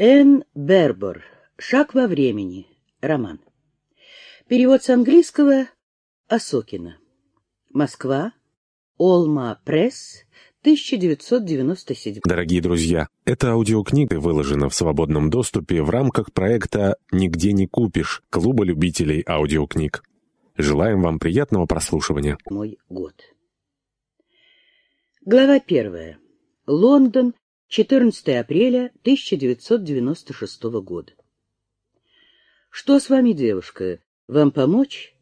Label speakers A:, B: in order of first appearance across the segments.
A: Энн Бербор. Шаг во времени. Роман. Перевод с английского Осокина. Москва. Олма Пресс. 1997.
B: Дорогие друзья, эта аудиокнига выложена в свободном доступе в рамках проекта «Нигде не купишь» Клуба любителей аудиокниг. Желаем вам приятного прослушивания.
A: Мой год. Глава первая. Лондон, 14 апреля 1996 года. «Что с вами, девушка? Вам помочь?»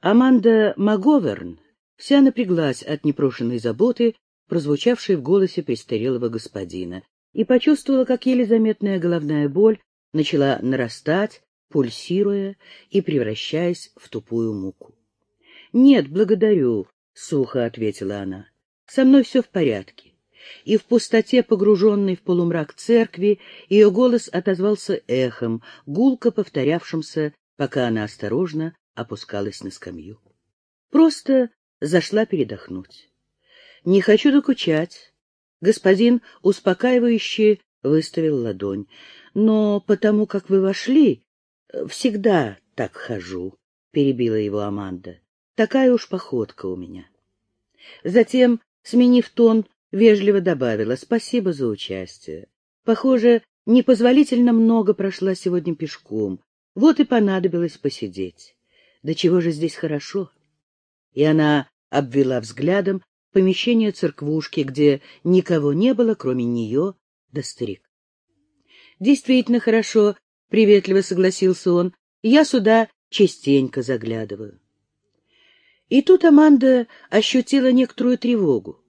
A: Аманда Маговерн вся напряглась от непрошенной заботы, прозвучавшей в голосе престарелого господина, и почувствовала, как еле заметная головная боль начала нарастать, пульсируя и превращаясь в тупую муку. — Нет, благодарю, — сухо ответила она. — Со мной все в порядке и в пустоте, погруженной в полумрак церкви, ее голос отозвался эхом, гулко повторявшимся, пока она осторожно опускалась на скамью. Просто зашла передохнуть. Не хочу докучать. Господин успокаивающе выставил ладонь. Но потому как вы вошли, всегда так хожу, перебила его Аманда. Такая уж походка у меня. Затем, сменив тон, вежливо добавила «Спасибо за участие. Похоже, непозволительно много прошла сегодня пешком. Вот и понадобилось посидеть. Да чего же здесь хорошо?» И она обвела взглядом помещение церквушки, где никого не было, кроме нее да старик. «Действительно хорошо», — приветливо согласился он. «Я сюда частенько заглядываю». И тут Аманда ощутила некоторую тревогу.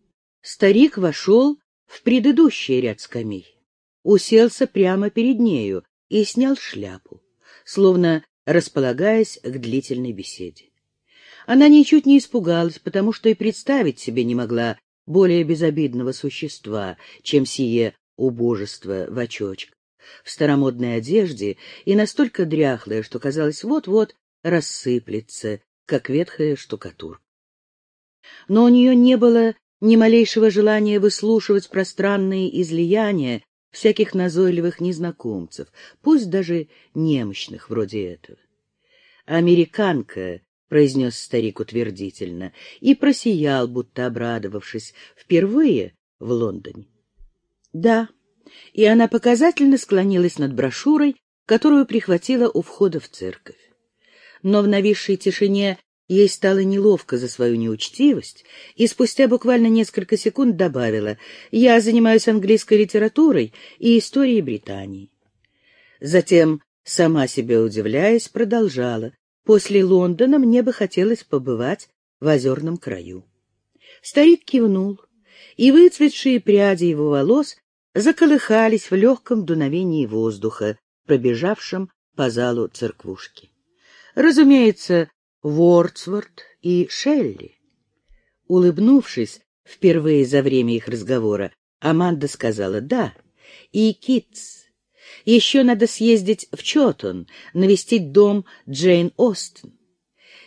A: Старик вошел в предыдущий ряд скамей, уселся прямо перед нею и снял шляпу, словно располагаясь к длительной беседе. Она ничуть не испугалась, потому что и представить себе не могла более безобидного существа, чем сие убожество в очочках, в старомодной одежде и настолько дряхлое, что казалось вот-вот рассыплется, как ветхая штукатурка. Но у нее не было ни малейшего желания выслушивать пространные излияния всяких назойливых незнакомцев, пусть даже немощных вроде этого. «Американка», — произнес старик утвердительно, и просиял, будто обрадовавшись, впервые в Лондоне. «Да», и она показательно склонилась над брошюрой, которую прихватила у входа в церковь. Но в нависшей тишине Ей стало неловко за свою неучтивость, и спустя буквально несколько секунд добавила «Я занимаюсь английской литературой и историей Британии». Затем, сама себе удивляясь, продолжала «После Лондона мне бы хотелось побывать в озерном краю». Старик кивнул, и выцветшие пряди его волос заколыхались в легком дуновении воздуха, пробежавшем по залу церквушки. Разумеется, Вордсворт и Шелли. Улыбнувшись впервые за время их разговора, Аманда сказала «да» и Китс. Еще надо съездить в Чотон, навестить дом Джейн Остин.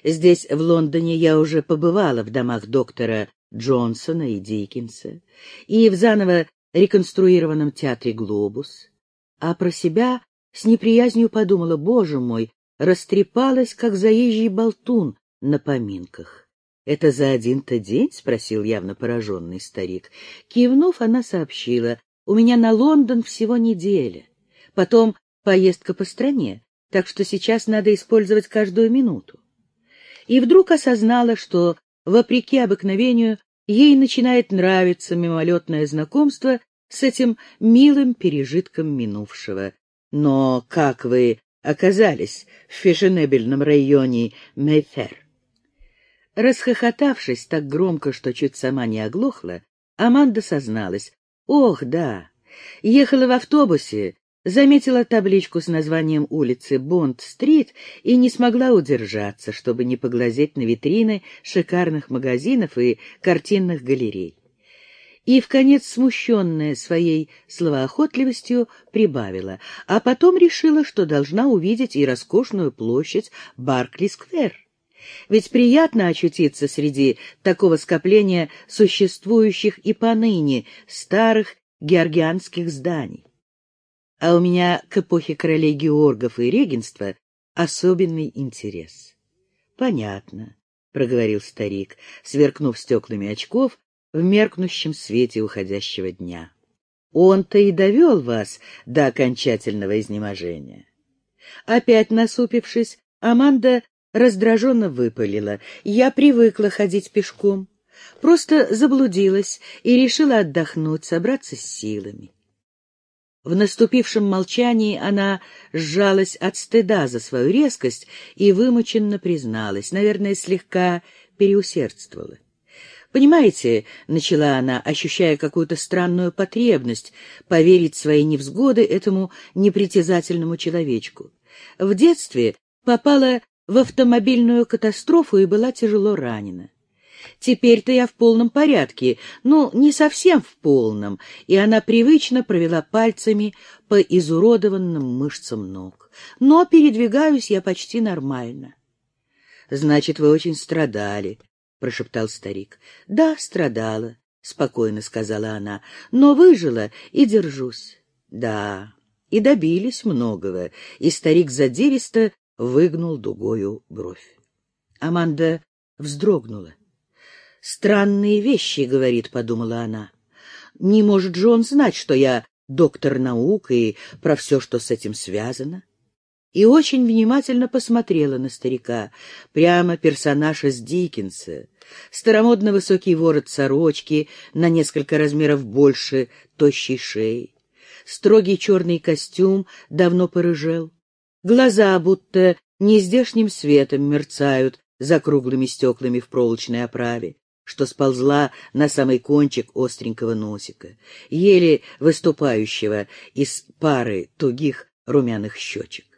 A: Здесь, в Лондоне, я уже побывала в домах доктора Джонсона и Диккенса и в заново реконструированном театре «Глобус», а про себя с неприязнью подумала, боже мой, растрепалась, как заезжий болтун на поминках. — Это за один-то день? — спросил явно пораженный старик. Кивнув, она сообщила. — У меня на Лондон всего неделя. Потом поездка по стране, так что сейчас надо использовать каждую минуту. И вдруг осознала, что, вопреки обыкновению, ей начинает нравиться мимолетное знакомство с этим милым пережитком минувшего. Но как вы оказались в фешенебельном районе Мейфер. Расхохотавшись так громко, что чуть сама не оглохла, Аманда созналась. «Ох, да! Ехала в автобусе, заметила табличку с названием улицы Бонд-стрит и не смогла удержаться, чтобы не поглазеть на витрины шикарных магазинов и картинных галерей и, в конец смущенная своей словоохотливостью, прибавила, а потом решила, что должна увидеть и роскошную площадь Баркли-сквер. Ведь приятно очутиться среди такого скопления существующих и поныне старых георгианских зданий. а у меня к эпохе королей Георгов и регенства особенный интерес. — Понятно, — проговорил старик, сверкнув стеклами очков в меркнущем свете уходящего дня. — Он-то и довел вас до окончательного изнеможения. Опять насупившись, Аманда раздраженно выпалила. Я привыкла ходить пешком. Просто заблудилась и решила отдохнуть, собраться с силами. В наступившем молчании она сжалась от стыда за свою резкость и вымученно призналась, наверное, слегка переусердствовала. «Понимаете», — начала она, ощущая какую-то странную потребность поверить свои невзгоды этому непритязательному человечку. В детстве попала в автомобильную катастрофу и была тяжело ранена. Теперь-то я в полном порядке, ну, не совсем в полном, и она привычно провела пальцами по изуродованным мышцам ног. Но передвигаюсь я почти нормально. — Значит, вы очень страдали, — прошептал старик. — Да, страдала, — спокойно сказала она, — но выжила и держусь. — Да, и добились многого, и старик задиристо выгнул дугою бровь. Аманда вздрогнула. «Странные вещи, — говорит, — подумала она. Не может же он знать, что я доктор наук и про все, что с этим связано?» И очень внимательно посмотрела на старика, прямо персонаж из Диккенса. Старомодно высокий ворот сорочки, на несколько размеров больше тощей шеи. Строгий черный костюм давно порыжел. Глаза будто нездешним светом мерцают за круглыми стеклами в проволочной оправе что сползла на самый кончик остренького носика, еле выступающего из пары тугих румяных щечек.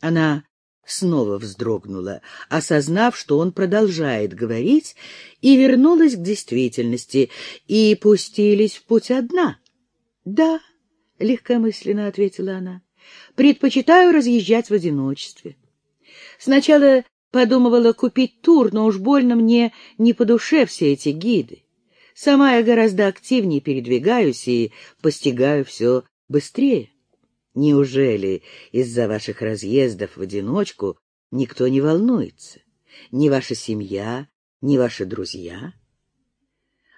A: Она снова вздрогнула, осознав, что он продолжает говорить, и вернулась к действительности, и пустились в путь одна. — Да, — легкомысленно ответила она, — предпочитаю разъезжать в одиночестве. Сначала Подумывала купить тур, но уж больно мне не по душе все эти гиды. Сама я гораздо активнее передвигаюсь и постигаю все быстрее. Неужели из-за ваших разъездов в одиночку никто не волнуется? Ни ваша семья, ни ваши друзья?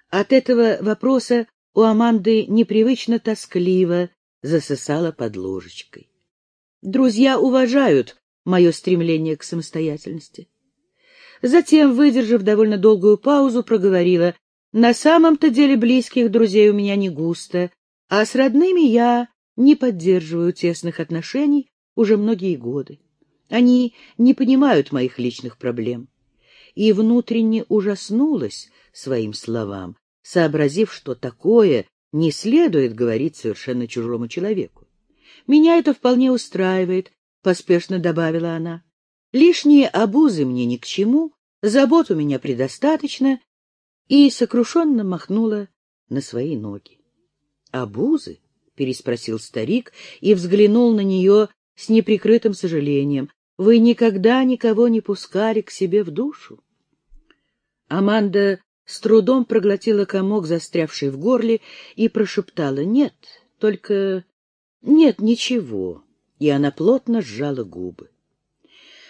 A: От этого вопроса у Аманды непривычно тоскливо засосала под ложечкой. Друзья уважают мое стремление к самостоятельности. Затем, выдержав довольно долгую паузу, проговорила, «На самом-то деле близких друзей у меня не густо, а с родными я не поддерживаю тесных отношений уже многие годы. Они не понимают моих личных проблем». И внутренне ужаснулась своим словам, сообразив, что такое не следует говорить совершенно чужому человеку. Меня это вполне устраивает, — поспешно добавила она. — Лишние обузы мне ни к чему, забот у меня предостаточно, и сокрушенно махнула на свои ноги. — Обузы? — переспросил старик и взглянул на нее с неприкрытым сожалением. — Вы никогда никого не пускали к себе в душу? Аманда с трудом проглотила комок, застрявший в горле, и прошептала «Нет, только... нет, ничего» и она плотно сжала губы.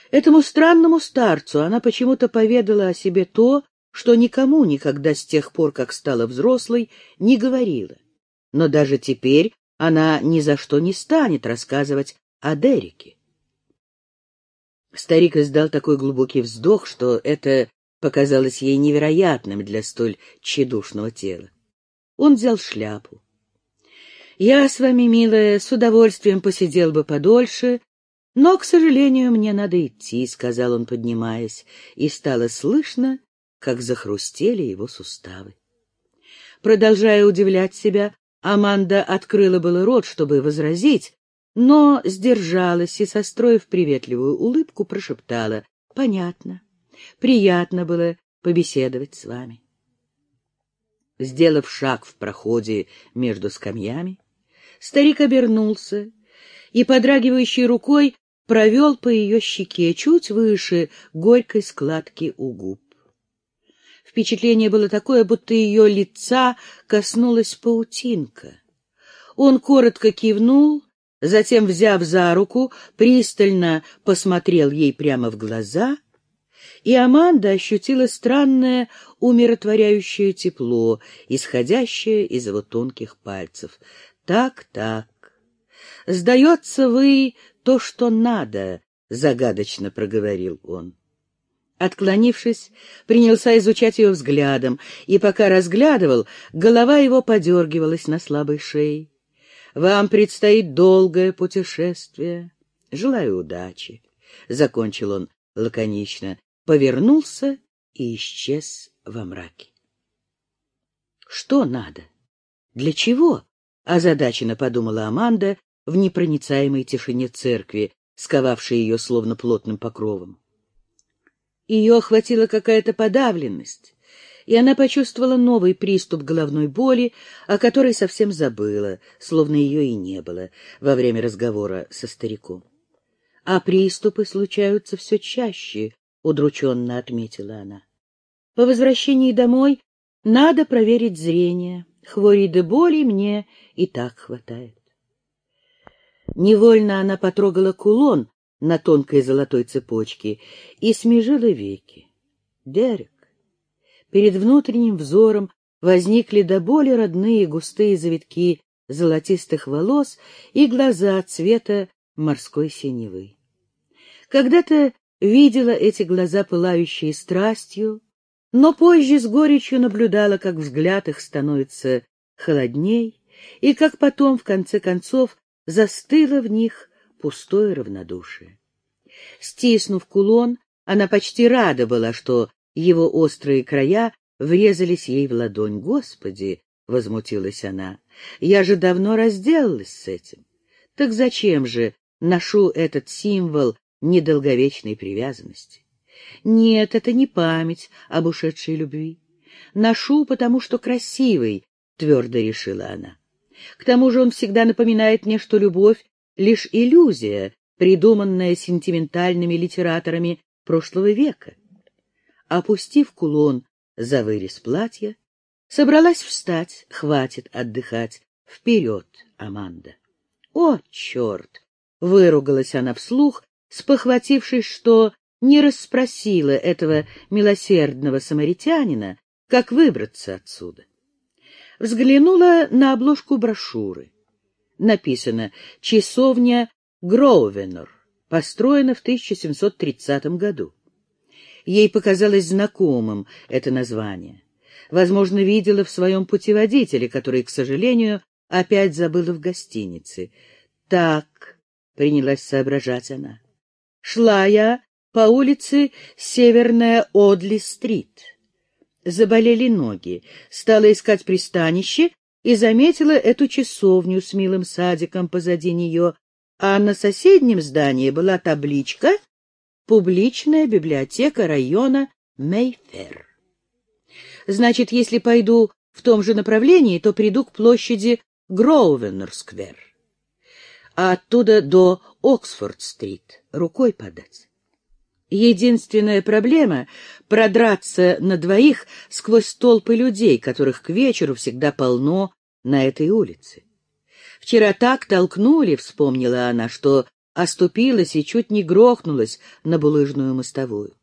A: Этому странному старцу она почему-то поведала о себе то, что никому никогда с тех пор, как стала взрослой, не говорила. Но даже теперь она ни за что не станет рассказывать о Дереке. Старик издал такой глубокий вздох, что это показалось ей невероятным для столь тщедушного тела. Он взял шляпу, я с вами, милая, с удовольствием посидел бы подольше, но, к сожалению, мне надо идти, — сказал он, поднимаясь, и стало слышно, как захрустели его суставы. Продолжая удивлять себя, Аманда открыла было рот, чтобы возразить, но сдержалась и, состроив приветливую улыбку, прошептала «Понятно. Приятно было побеседовать с вами». Сделав шаг в проходе между скамьями, Старик обернулся и, подрагивающей рукой, провел по ее щеке чуть выше горькой складки у губ. Впечатление было такое, будто ее лица коснулась паутинка. Он коротко кивнул затем, взяв за руку, пристально посмотрел ей прямо в глаза, и Аманда ощутила странное умиротворяющее тепло, исходящее из его тонких пальцев. «Так, так. Сдается вы то, что надо», — загадочно проговорил он. Отклонившись, принялся изучать ее взглядом, и пока разглядывал, голова его подергивалась на слабой шее. «Вам предстоит долгое путешествие. Желаю удачи», — закончил он лаконично, повернулся и исчез во мраке. «Что надо? Для чего?» — озадаченно подумала Аманда в непроницаемой тишине церкви, сковавшей ее словно плотным покровом. Ее охватила какая-то подавленность, и она почувствовала новый приступ головной боли, о которой совсем забыла, словно ее и не было во время разговора со стариком. А приступы случаются все чаще, — удрученно отметила она. По возвращении домой надо проверить зрение. Хвори да боли мне и так хватает. Невольно она потрогала кулон, на тонкой золотой цепочке и смежила веки. Дерек. Перед внутренним взором возникли до боли родные густые завитки золотистых волос и глаза цвета морской синевы. Когда-то видела эти глаза, пылающие страстью, но позже с горечью наблюдала, как взгляд их становится холодней, и как потом, в конце концов, застыло в них пустое равнодушие. Стиснув кулон, она почти рада была, что его острые края врезались ей в ладонь. «Господи!» — возмутилась она. «Я же давно разделалась с этим. Так зачем же ношу этот символ недолговечной привязанности? Нет, это не память об ушедшей любви. Ношу, потому что красивый, — твердо решила она. К тому же он всегда напоминает мне, что любовь лишь иллюзия, придуманная сентиментальными литераторами прошлого века. Опустив кулон за вырез платья, собралась встать, хватит отдыхать. Вперед, Аманда! О, черт! Выругалась она вслух, спохватившись, что не расспросила этого милосердного самаритянина, как выбраться отсюда. Взглянула на обложку брошюры написано «Часовня Гроувенор», построена в 1730 году. Ей показалось знакомым это название. Возможно, видела в своем путеводителе, который, к сожалению, опять забыла в гостинице. «Так», — принялась соображать она, — «шла я по улице Северная Одли-стрит». Заболели ноги, стала искать пристанище и заметила эту часовню с милым садиком позади нее, а на соседнем здании была табличка «Публичная библиотека района Мейфер». Значит, если пойду в том же направлении, то приду к площади Гроувеннер-сквер, а оттуда до Оксфорд-стрит рукой подать. Единственная проблема — продраться на двоих сквозь толпы людей, которых к вечеру всегда полно на этой улице. Вчера так толкнули, вспомнила она, что оступилась и чуть не грохнулась на булыжную мостовую.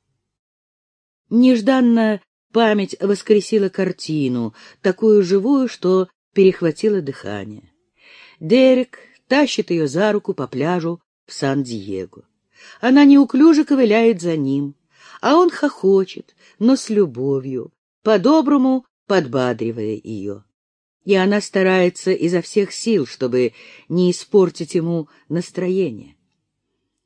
A: Нежданно память воскресила картину, такую живую, что перехватило дыхание. Дерек тащит ее за руку по пляжу в Сан-Диего. Она неуклюже ковыляет за ним, а он хохочет, но с любовью, по-доброму подбадривая ее. И она старается изо всех сил, чтобы не испортить ему настроение.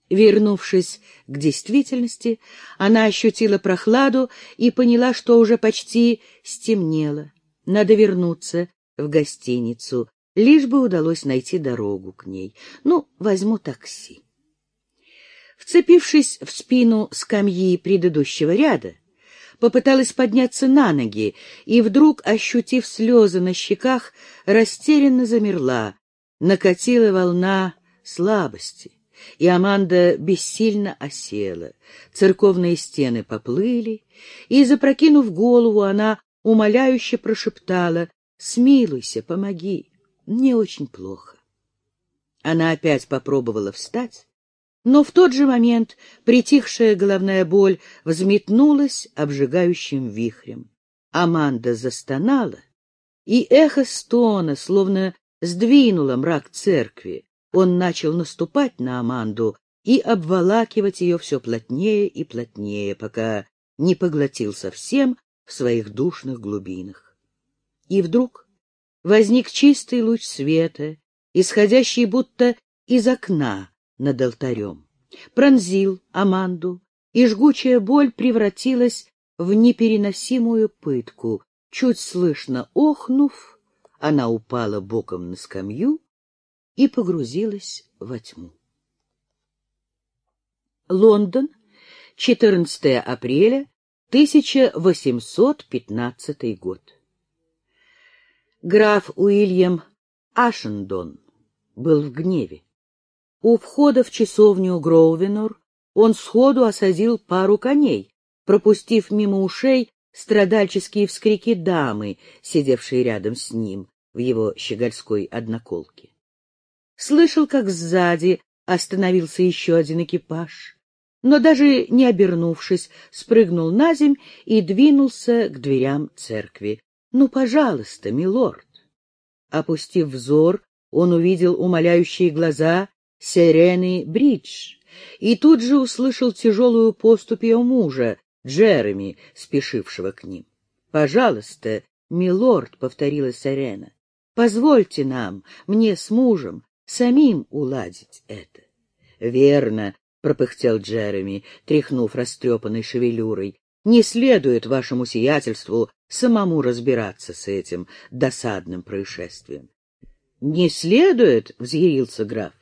A: Вернувшись к действительности, она ощутила прохладу и поняла, что уже почти стемнело. Надо вернуться в гостиницу, лишь бы удалось найти дорогу к ней. Ну, возьму такси. Вцепившись в спину скамьи предыдущего ряда, попыталась подняться на ноги и, вдруг, ощутив слезы на щеках, растерянно замерла. Накатила волна слабости, и Аманда бессильно осела. Церковные стены поплыли, и, запрокинув голову, она умоляюще прошептала «Смилуйся, помоги, мне очень плохо». Она опять попробовала встать, но в тот же момент притихшая головная боль взметнулась обжигающим вихрем. Аманда застонала, и эхо стона словно сдвинуло мрак церкви. Он начал наступать на Аманду и обволакивать ее все плотнее и плотнее, пока не поглотил совсем в своих душных глубинах. И вдруг возник чистый луч света, исходящий будто из окна над алтарем. Пронзил Аманду, и жгучая боль превратилась в непереносимую пытку. Чуть слышно охнув, она упала боком на скамью и погрузилась во тьму. Лондон, 14 апреля 1815 год. Граф Уильям Ашендон был в гневе. У входа в часовню Гроувенор он сходу осадил пару коней, пропустив мимо ушей страдальческие вскрики дамы, сидевшей рядом с ним в его щегольской одноколке. Слышал, как сзади остановился еще один экипаж но даже не обернувшись, спрыгнул на земь и двинулся к дверям церкви. — Ну, пожалуйста, милорд. Опустив взор, он увидел умоляющие глаза Сирены Бридж и тут же услышал тяжелую поступь ее мужа, Джереми, спешившего к ним. — Пожалуйста, милорд, — повторила Сирена, — позвольте нам, мне с мужем, самим уладить это. — Верно, — пропыхтел Джереми, тряхнув растрепанной шевелюрой. — Не следует вашему сиятельству самому разбираться с этим досадным происшествием. — Не следует, — взъярился граф. —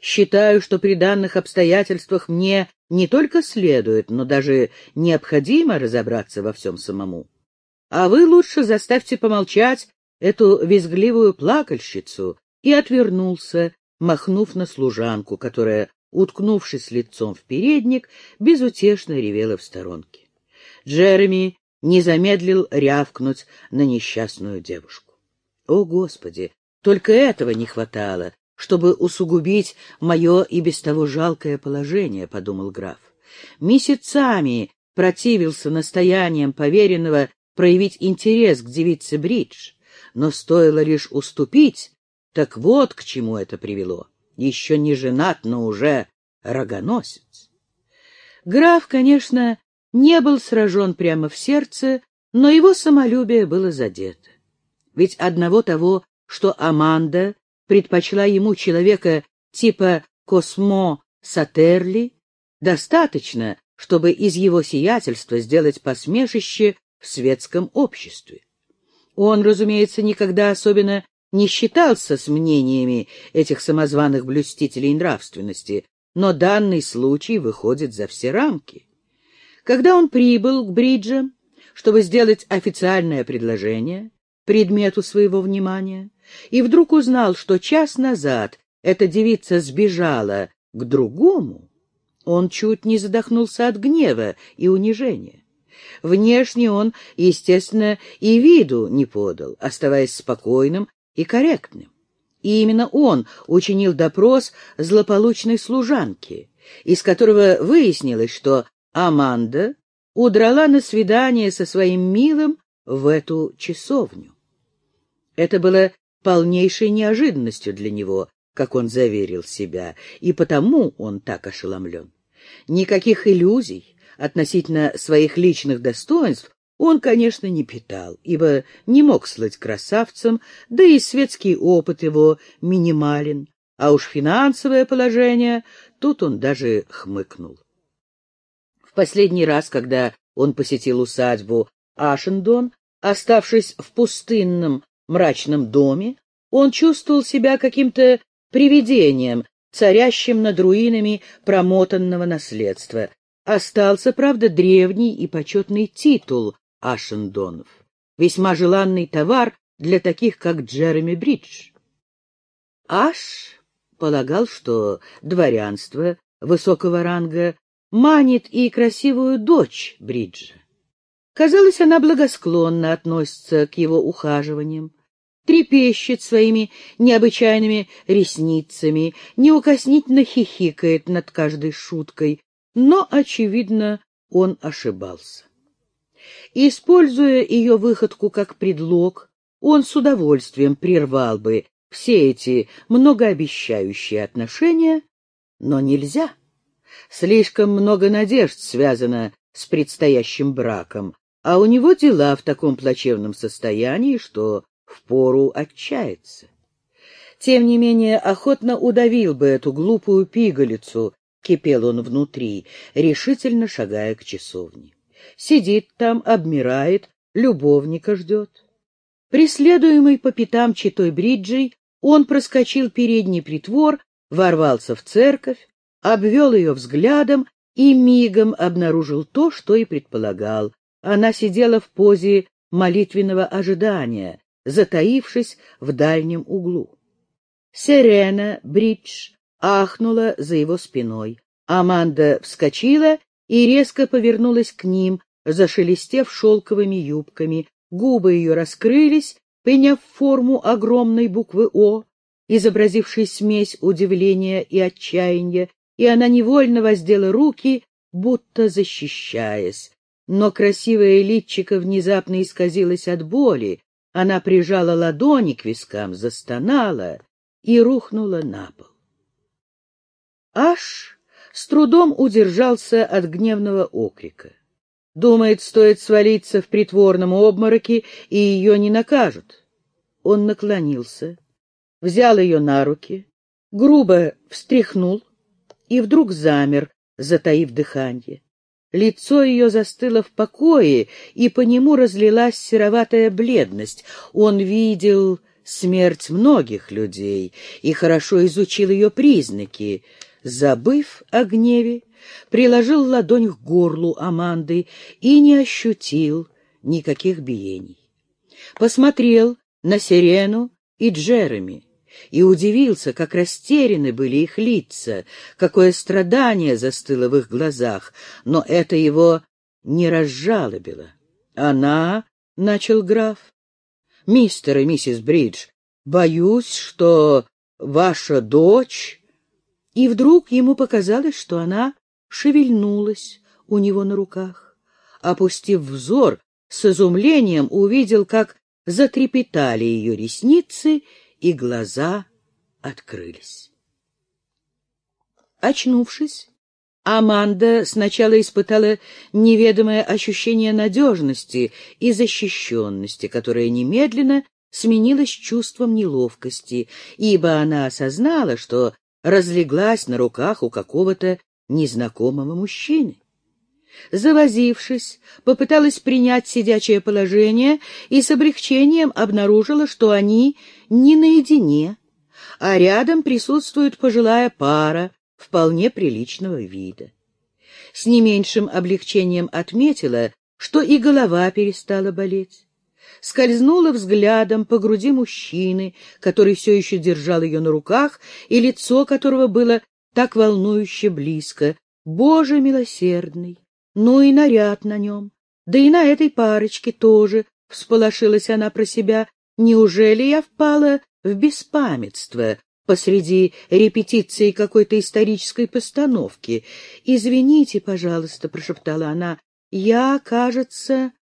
A: Считаю, что при данных обстоятельствах мне не только следует, но даже необходимо разобраться во всем самому. А вы лучше заставьте помолчать эту визгливую плакальщицу, и отвернулся, махнув на служанку, которая уткнувшись лицом в передник, безутешно ревела в сторонке. Джереми не замедлил рявкнуть на несчастную девушку. О, Господи! Только этого не хватало, чтобы усугубить мое и без того жалкое положение, — подумал граф. Месяцами противился настояниям поверенного проявить интерес к девице Бридж, но стоило лишь уступить, так вот к чему это привело еще не женат, но уже рогоносец. Граф, конечно, не был сражен прямо в сердце, но его самолюбие было задето. Ведь одного того, что Аманда предпочла ему человека типа Космо Сатерли, достаточно, чтобы из его сиятельства сделать посмешище в светском обществе. Он, разумеется, никогда особенно не считался с мнениями этих самозваных блюстителей нравственности, но данный случай выходит за все рамки. Когда он прибыл к Бриджам, чтобы сделать официальное предложение предмету своего внимания, и вдруг узнал, что час назад эта девица сбежала к другому, он чуть не задохнулся от гнева и унижения. Внешне он, естественно, и виду не подал, оставаясь спокойным и корректным. И именно он учинил допрос злополучной служанки, из которого выяснилось, что Аманда удрала на свидание со своим милым в эту часовню. Это было полнейшей неожиданностью для него, как он заверил себя, и потому он так ошеломлен. Никаких иллюзий относительно своих личных достоинств он, конечно, не питал, ибо не мог слыть красавцем, да и светский опыт его минимален, а уж финансовое положение, тут он даже хмыкнул. В последний раз, когда он посетил усадьбу Ашендон, оставшись в пустынном мрачном доме, он чувствовал себя каким-то привидением, царящим над руинами промотанного наследства. Остался, правда, древний и почетный титул Ашендонов. Весьма желанный товар для таких, как Джереми Бридж. Аш полагал, что дворянство высокого ранга манит и красивую дочь Бриджа. Казалось, она благосклонно относится к его ухаживаниям. Трепещет своими необычайными ресницами, неукоснительно хихикает над каждой шуткой, но, очевидно, он ошибался. Используя ее выходку как предлог, он с удовольствием прервал бы все эти многообещающие отношения, но нельзя. Слишком много надежд связано с предстоящим браком, а у него дела в таком плачевном состоянии, что впору отчаяться. Тем не менее, охотно удавил бы эту глупую пигалицу, кипел он внутри, решительно шагая к часовне. Сидит там, обмирает, любовника ждет. Преследуемый по пятам читой Бриджей, он проскочил передний притвор, ворвался в церковь, обвел ее взглядом и мигом обнаружил то, что и предполагал. Она сидела в позе молитвенного ожидания, затаившись в дальнем углу. Сирена, Бридж, ахнула за его спиной. Аманда вскочила и резко повернулась к ним, зашелестев шелковыми юбками. Губы ее раскрылись, приняв форму огромной буквы «О», изобразившей смесь удивления и отчаяния, и она невольно воздела руки, будто защищаясь. Но красивое личико внезапно исказилось от боли, она прижала ладони к вискам, застонала и рухнула на пол. Аш с трудом удержался от гневного окрика. Думает, стоит свалиться в притворном обмороке, и ее не накажут. Он наклонился, взял ее на руки, грубо встряхнул и вдруг замер, затаив дыхание. Лицо ее застыло в покое, и по нему разлилась сероватая бледность. Он видел смерть многих людей и хорошо изучил ее признаки. Забыв о гневе, приложил ладонь к горлу Аманды и не ощутил никаких биений. Посмотрел на Сирену и Джереми и удивился, как растеряны были их лица, какое страдание застыло в их глазах, но это его не разжалобило. Она, — начал граф, — мистер и миссис Бридж, боюсь, что ваша дочь... И вдруг ему показалось, что она шевельнулась у него на руках. Опустив взор, с изумлением увидел, как затрепетали ее ресницы и глаза открылись. Очнувшись, Аманда сначала испытала неведомое ощущение надежности и защищенности, которое немедленно сменилось чувством неловкости, ибо она осознала, что разлеглась на руках у какого-то незнакомого мужчины. Завозившись, попыталась принять сидячее положение и с облегчением обнаружила, что они не наедине, а рядом присутствует пожилая пара вполне приличного вида. С не меньшим облегчением отметила, что и голова перестала болеть. Скользнула взглядом по груди мужчины, который все еще держал ее на руках, и лицо которого было так волнующе близко. Боже милосердный! Ну и наряд на нем. Да и на этой парочке тоже, — всполошилась она про себя. Неужели я впала в беспамятство посреди репетиции какой-то исторической постановки? Извините, пожалуйста, — прошептала она. Я, кажется...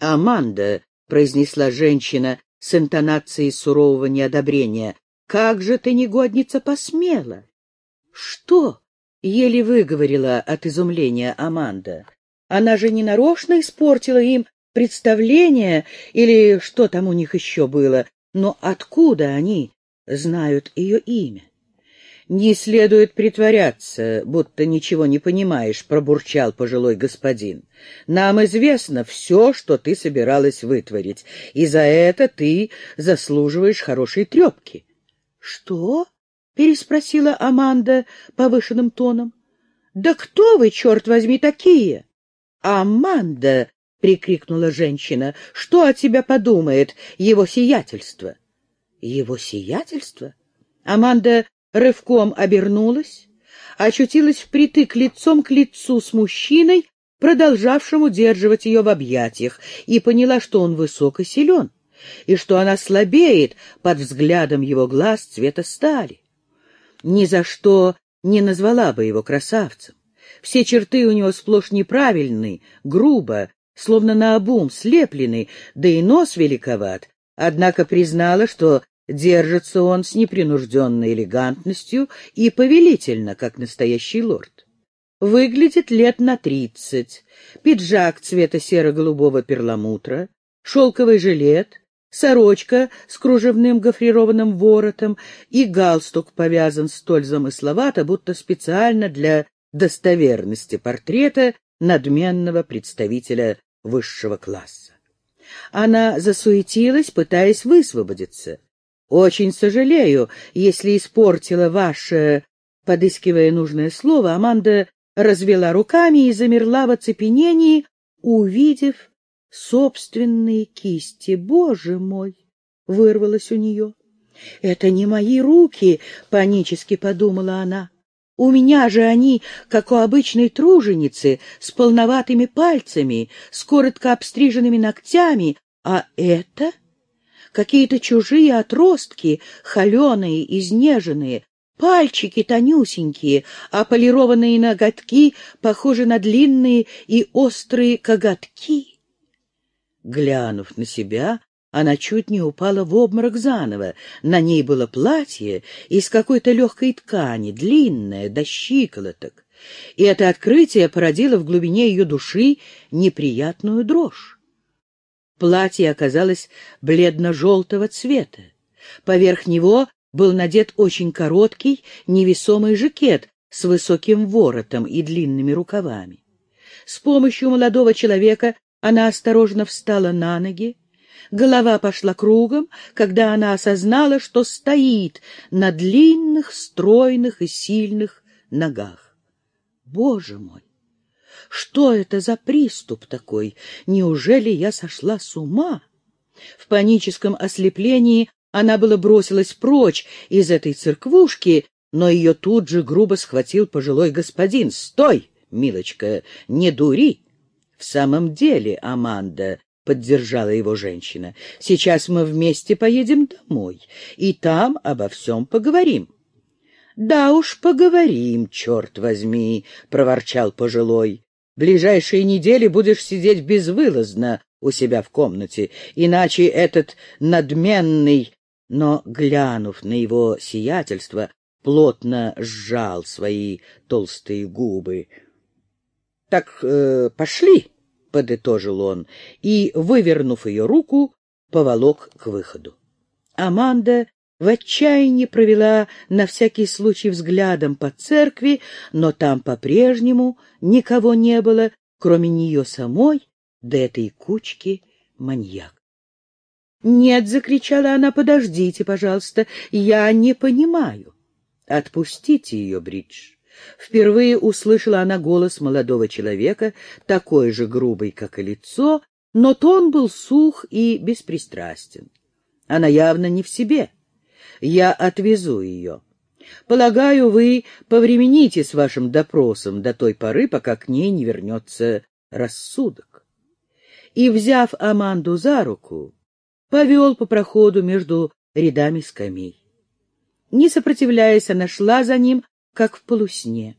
A: Аманда, — произнесла женщина с интонацией сурового неодобрения, — как же ты, негодница, посмела? — Что? — еле выговорила от изумления Аманда. Она же не нарочно испортила им представление или что там у них еще было, но откуда они знают ее имя? «Не следует притворяться, будто ничего не понимаешь», — пробурчал пожилой господин. «Нам известно все, что ты собиралась вытворить, и за это ты заслуживаешь хорошей трепки». «Что?» — переспросила Аманда повышенным тоном. «Да кто вы, черт возьми, такие?» «Аманда!» — прикрикнула женщина. «Что о тебя подумает его сиятельство?» «Его сиятельство?» Аманда рывком обернулась, очутилась впритык лицом к лицу с мужчиной, продолжавшим удерживать ее в объятиях, и поняла, что он высок и силен. и что она слабеет под взглядом его глаз цвета стали. Ни за что не назвала бы его красавцем. Все черты у него сплошь неправильны, грубо, словно наобум слеплены, да и нос великоват, однако признала, что держится он с непринужденной элегантностью и повелительно, как настоящий лорд. Выглядит лет на тридцать, пиджак цвета серо-голубого перламутра, шелковый жилет, сорочка с кружевным гофрированным воротом и галстук повязан столь замысловато, будто специально для достоверности портрета надменного представителя высшего класса. Она засуетилась, пытаясь высвободиться. «Очень сожалею, если испортила ваше...» Подыскивая нужное слово, Аманда развела руками и замерла в оцепенении, увидев собственные кисти. «Боже мой!» — вырвалось у нее. «Это не мои руки!» — панически подумала она. У меня же они, как у обычной труженицы, с полноватыми пальцами, с коротко обстриженными ногтями, а это какие-то чужие отростки, холеные, изнеженные, пальчики тонюсенькие, а полированные ноготки похожи на длинные и острые коготки. Глянув на себя, она чуть не упала в обморок заново. На ней было платье из какой-то легкой ткани, длинное, до щиколоток. И это открытие породило в глубине ее души неприятную дрожь. Платье оказалось бледно-желтого цвета. Поверх него был надет очень короткий, невесомый жакет с высоким воротом и длинными рукавами. С помощью молодого человека она осторожно встала на ноги, Голова пошла кругом, когда она осознала, что стоит на длинных, стройных и сильных ногах. Боже мой! Что это за приступ такой? Неужели я сошла с ума? В паническом ослеплении она было бросилась прочь из этой церквушки, но ее тут же грубо схватил пожилой господин. «Стой, милочка, не дури!» В самом деле, Аманда, поддержала его женщина. Сейчас мы вместе поедем домой, и там обо всем поговорим. Да уж поговорим, черт возьми, проворчал пожилой. Ближайшие недели будешь сидеть безвылазно у себя в комнате, иначе этот надменный, но, глянув на его сиятельство, плотно сжал свои толстые губы. — Так э, пошли, подытожил он, и, вывернув ее руку, поволок к выходу. Аманда в отчаянии провела на всякий случай взглядом по церкви, но там по-прежнему никого не было, кроме нее самой, да этой кучки маньяк. «Нет!» — закричала она, — «подождите, пожалуйста, я не понимаю». «Отпустите ее, Бридж». Впервые услышала она голос молодого человека, такой же грубый, как и лицо, но тон был сух и беспристрастен. Она явно не в себе. Я отвезу ее. Полагаю, вы повремените с вашим допросом до той поры, пока к ней не вернется рассудок. И, взяв Аманду за руку, повел по проходу между рядами скамей. Не сопротивляясь, она шла за ним, как в полусне.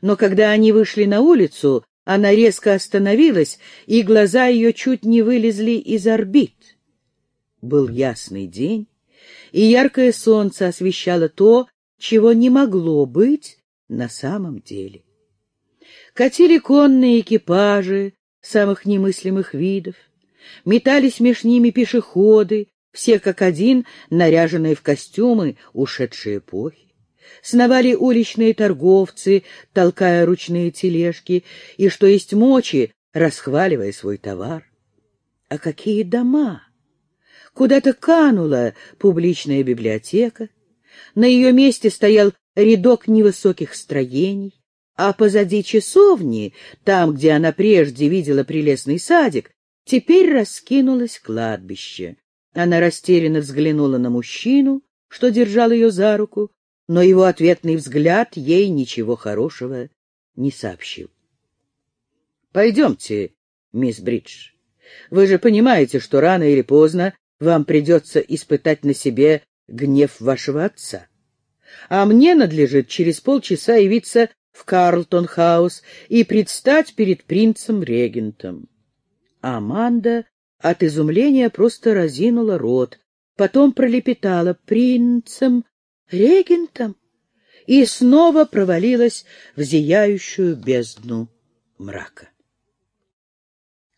A: Но когда они вышли на улицу, она резко остановилась, и глаза ее чуть не вылезли из орбит. Был ясный день, и яркое солнце освещало то, чего не могло быть на самом деле. Катили конные экипажи самых немыслимых видов, метались меж ними пешеходы, все как один, наряженные в костюмы ушедшей эпохи сновали уличные торговцы, толкая ручные тележки, и, что есть мочи, расхваливая свой товар. А какие дома! Куда-то канула публичная библиотека, на ее месте стоял рядок невысоких строений, а позади часовни, там, где она прежде видела прелестный садик, теперь раскинулось кладбище. Она растерянно взглянула на мужчину, что держал ее за руку, но его ответный взгляд ей ничего хорошего не сообщил. — Пойдемте, мисс Бридж. Вы же понимаете, что рано или поздно вам придется испытать на себе гнев вашего отца. А мне надлежит через полчаса явиться в Карлтон-хаус и предстать перед принцем-регентом. Аманда от изумления просто разинула рот, потом пролепетала принцем-регентом и снова провалилась в зияющую бездну мрака.